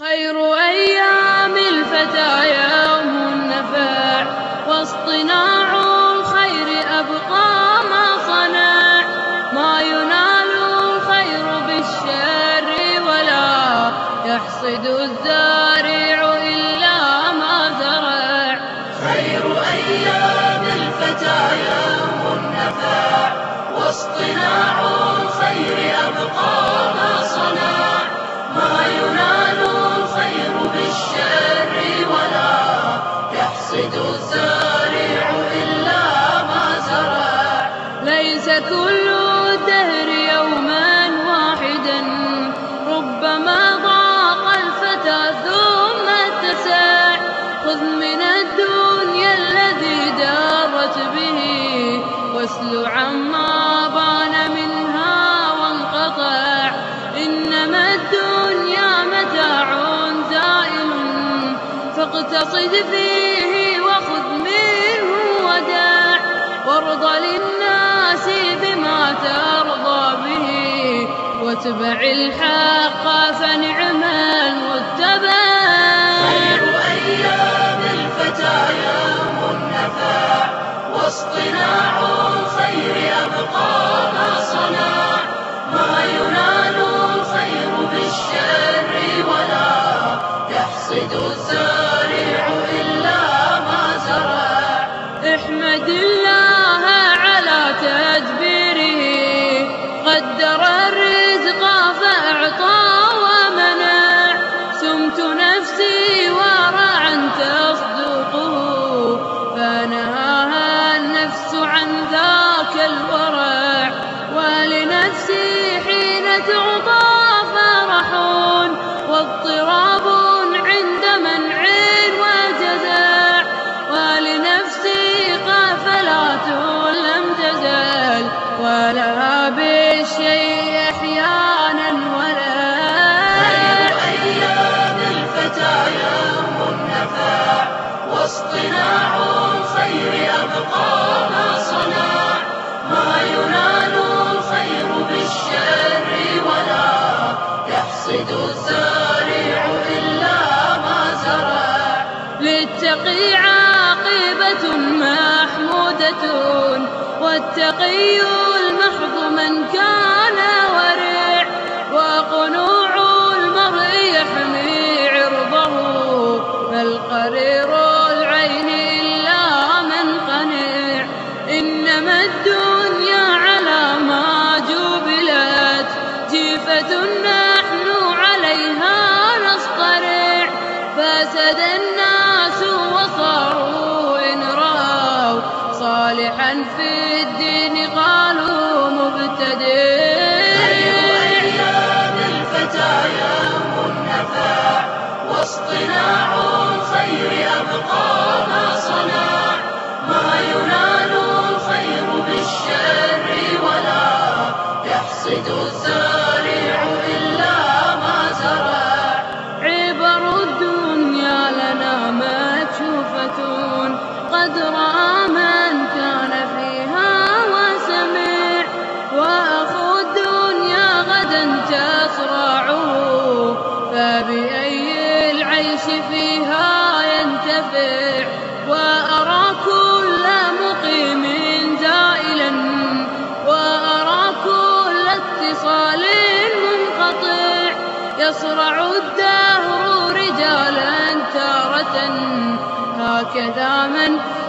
خير أيام الفتايا واقتصد فيه وخذ منه وداع وارض للناس بما ترضى به واتبع الحق فنعمه ولا بشيء أحيانا ولا خير أيام الفتى يوم النفاع واصطناع الخير أبقى ما صنع ما ينال الخير بالشر ولا يحصد الزارع إلا ما زرع للتقي عاقبة محمودة والتقي صدر من كان فيها وسمع وأخو الدنيا غدا تصرع فبأي العيش فيها ينتفع؟ وأرى كل مقيم زائلا وأرى كل اتصال منقطع. يصرع الدهر رجالا تارة. هكذا من